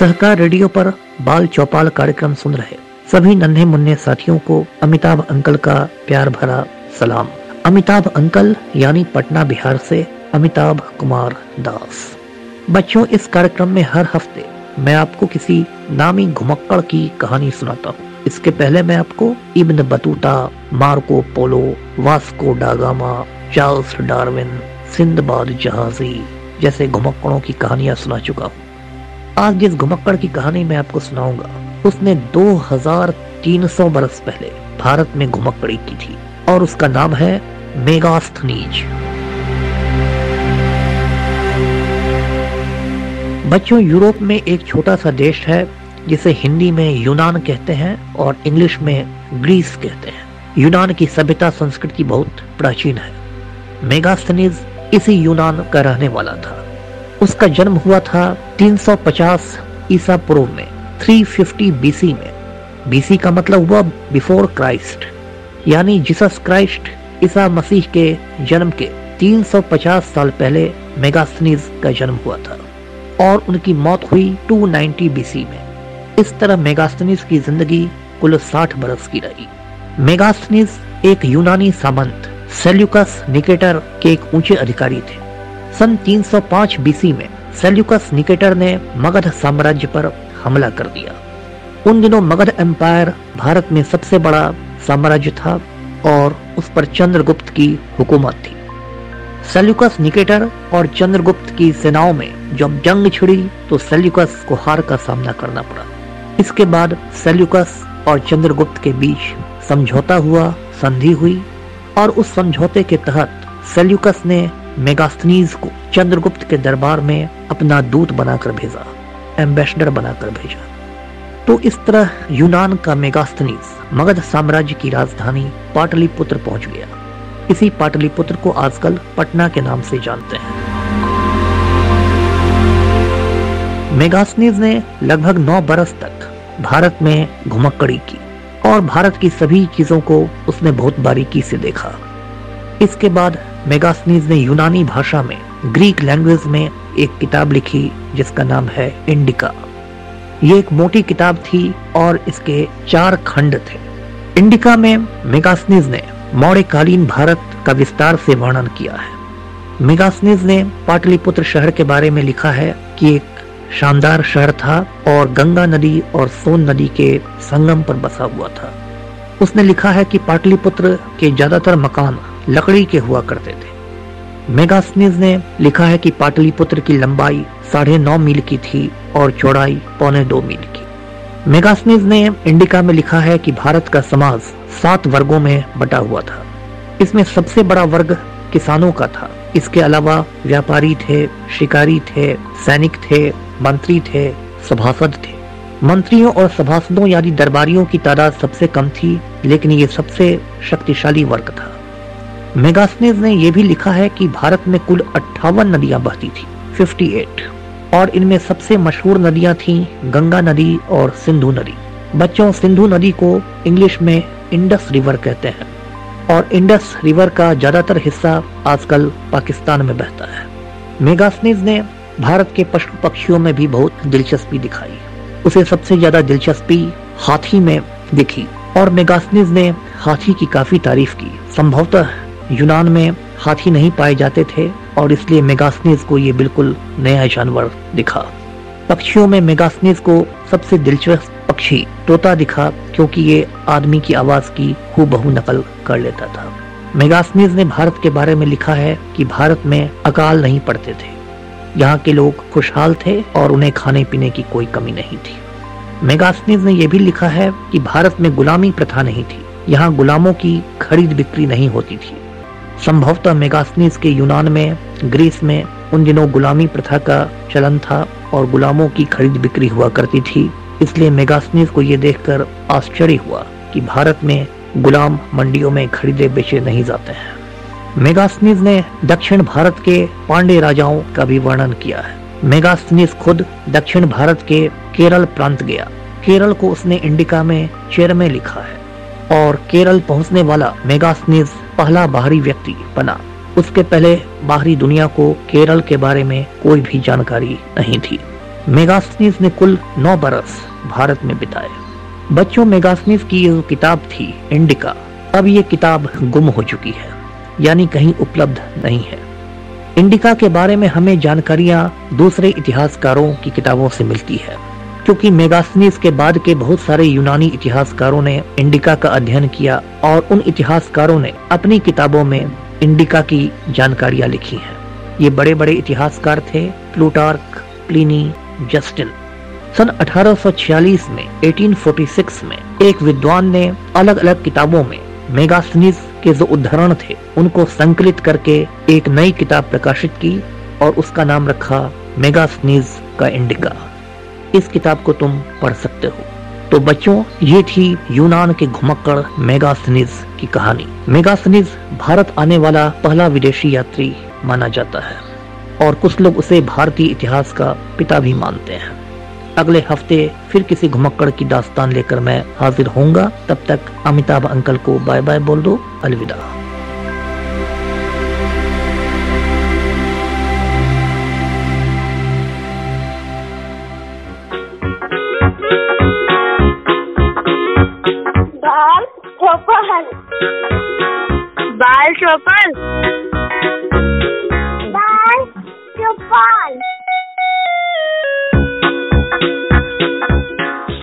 सहकार radio पर बाल चौपाल कार्यक्रम सुन रहे सभी नन्हे मुन्ने साथियों को अमिताभ अंकल का प्यार भरा सलाम। अमिताभ अंकल, यानी पटना बिहार से अमिताभ कुमार दास। बच्चों, इस कार्यक्रम में हर हफ़्ते मैं आपको किसी नामी घुमक्कड़ की कहानी सुनाता हूँ। इसके पहले मैं आपको Ibn Battuta, Marco Polo, Vasco da Gama Charles Darwin, Sinbad जहाजी जैसे घुमक्कड़ों की कहानियाँ सुना चुका हूँ। आज जिस घुमक्कड़ की कहानी मैं आपको सुनाऊँगा। उसने 2300 बरस पहले भारत में घुमक्कड़ी की थी और उसका नाम है मेगास्थनीज। बच्चों, यूरोप में एक छोटा सा देश है, जिसे हिंदी में यूनान कहते हैं और इंग्लिश में ग्रीस कहते हैं। यूनान की सभ्यता संस्कृति बहुत प्राचीन है। मेगास्थनीज इसी यूनान का रहने वाला था। उसका जन्म हुआ था 350 ईसा पूर्व में 350 बीसी में। बीसी का मतलब हुआ बिफोर क्राइस्ट यानी जीसस क्राइस्ट ईसा मसीह के जन्म के 350 साल पहले मेगास्थनीज का जन्म हुआ था और उनकी मौत हुई 290 बीसी में। इस तरह मेगास्थनीज की ज़िंदगी कुल 60 बरस की रही। मेगास्थनीज एक यूनानी सामंत, सेल्यूकस निकेटर के एक ऊँचे अधिकारी थे। सन 305 बीसी में सेल्यूकस निकेटर ने मगध साम्राज्य पर हमला कर दिया। उन दिनों मगध एम्पायर भारत में सबसे बड़ा साम्राज्य था और उस पर चंद्रगुप्त की हुकूमत थी। सेल्यूकस निकेटर और चंद्रगुप्त की सेनाओं में जब जंग छिड़ी तो सेल्यूकस को हार का सामना करना पड़ा। इसके बाद सेल्यूकस और चंद्रगुप्त के बीच समझौता हुआ, संधि हुई और उस समझौते के तहत सेल्यूकस ने मेगास्थनीज को चंद्रगुप्त के दरबार में अपना दूत बनाकर भेजा, एम्बेसडर बनाकर भेजा। तो इस तरह यूनान का मेगास्थनीज मगध साम्राज्य की राजधानी पाटलिपुत्र पहुँच गया। इसी पाटलिपुत्र को आजकल पटना के नाम से जानते हैं। मेगास्थनीज ने लगभग नौ बरस तक भारत में घुमक्कड़ी की और भारत की सभी चीज़ों को उसने बहुत बारीकी से देखा। इसके बाद मेगास्नीज ने यूनानी भाषा में ग्रीक लैंग्वेज में एक किताब लिखी, जिसका नाम है इंडिका। ये एक मोटी किताब थी और इसके चार खंड थे। इंडिका में मेगास्नीज ने मौर्यकालीन भारत का विस्तार से वर्णन किया है। मेगास्नीज ने पाटलिपुत्र शहर के बारे में लिखा है कि एक शानदार शहर था और गंगा नदी और सोन नदी के संगम पर बसा हुआ था। उसने लिखा है कि पाटलिपुत्र के ज़्यादातर मकान लकड़ी के हुआ करते थे। मेगास्नीज ने लिखा है कि पाटलिपुत्र की लंबाई साढ़े नौ मील की थी और चौड़ाई पौने दो मील की। मेगास्नीज ने इंडिका में लिखा है कि भारत का समाज सात वर्गों में बटा हुआ था। इसमें सबसे बड़ा वर्ग किसानों का था। इसके अलावा व्यापारी थे, शिकारी थे, सैनिक थे, मंत्री थे, सभासद थे। मंत्रियों और सभासदों यानी दरबारियों की तादाद सबसे कम थी, लेकिन ये सबसे शक्तिशाली वर्ग था। मेगास्नेज ने यह भी लिखा है कि भारत में कुल अट्ठावन नदियाँ बहती थी 58 और इनमें सबसे मशहूर नदियाँ थीं गंगा नदी और सिंधु नदी। बच्चों, सिंधु नदी को इंग्लिश में इंडस रिवर कहते हैं। और इंडस रिवर का ज़्यादातर हिस्सा आजकल पाकिस्तान में बहता है। मेगास्नीज ने भारत के पशु पक्षियों में भी बहुत दिलचस्पी दिखाई। उसे सबसे ज़्यादा दिलचस्पी हाथी में दिखी। और मेगास्नीज ने हाथी की काफ़ी तारीफ़ की। संभवतः यूनान में हाथी नहीं पाए जाते थे और इसलिए मेगास्नीज को ये बिल्कुल नया जानवर दिखा। पक्षियों में मेगास्नीज को सबसे दिलचस्प पक्षी तोता दिखा क्योंकि ये आदमी की आवाज़ की हूबहू नकल कर लेता था। मेगास्नीज ने भारत के बारे में लिखा है कि भारत में अकाल नहीं पड़ते थे। यहाँ के लोग खुशहाल थे और उन्हें खाने पीने की कोई कमी नहीं थी। मेगास्नीज ने यह भी लिखा है कि भारत में गुलामी प्रथा नहीं थी। यहाँ गुलामों की खरीद बिक्री नहीं होती थी। संभवतः मेगास्नीस के यूनान में, ग्रीस में उन दिनों गुलामी प्रथा का चलन था और गुलामों की खरीद बिक्री हुआ करती थी। इसलिए मेगास्नीज को ये देखकर आश्चर्य हुआ कि भारत में गुलाम मंडियों में खरीदे बेचे नहीं जाते हैं। मेगास्नीज ने दक्षिण भारत के पांडे राजाओं का भी वर्णन किया है। मेगास्नीज खुद दक्षिण भारत के केरल प्रांत गया। केरल को उसने इंडिका में चेर में लिखा है और केरल पहुँचने वाला मेगास्नीज पहला बाहरी व्यक्ति बना। उसके पहले बाहरी दुनिया को केरल के बारे में कोई भी जानकारी नहीं थी। मेगास्नीज ने कुल नौ बरस भारत में बिताए। बच्चों मेगास्नीज की जो किताब थी इंडिका। अब ये किताब गुम हो चुकी है, यानी कहीं उपलब्ध नहीं है। इंडिका के बारे में हमें जानकारियाँ दूसरे इतिहासकारों की किताबों से मिलती है। क्योंकि मेगास्नीस के बाद के बहुत सारे यूनानी इतिहासकारों ने इंडिका का अध्ययन किया और उन इतिहासकारों ने अपनी किताबों में इंडिका की जानकारियाँ लिखी हैं। ये बड़े बड़े इतिहासकार थे, प्लूटार्क, प्लिनी, जस्टिन। सन 1846 में 1846 में एक विद्वान ने अलग अलग किताबों में मेगास्नीस के जो उदाहरण थे, उनको संकलित करके एक नई किताब प्रकाशित की और उसका नाम रखा मेगास्नीज का इंडिका। इस किताब को तुम पढ़ सकते हो। तो बच्चों, ये थी यूनान के घुमक्कड़ मेगास्नीज की कहानी। मेगास्नीज भारत आने वाला पहला विदेशी यात्री माना जाता है, और कुछ लोग उसे भारतीय इतिहास का पिता भी मानते हैं। अगले हफ़्ते फिर किसी घुमक्कड़ की दास्तान लेकर मैं हाजिर होऊँगा। तब तक अमिताभ अंकल को बाय बाय बोल दो। अलविदा।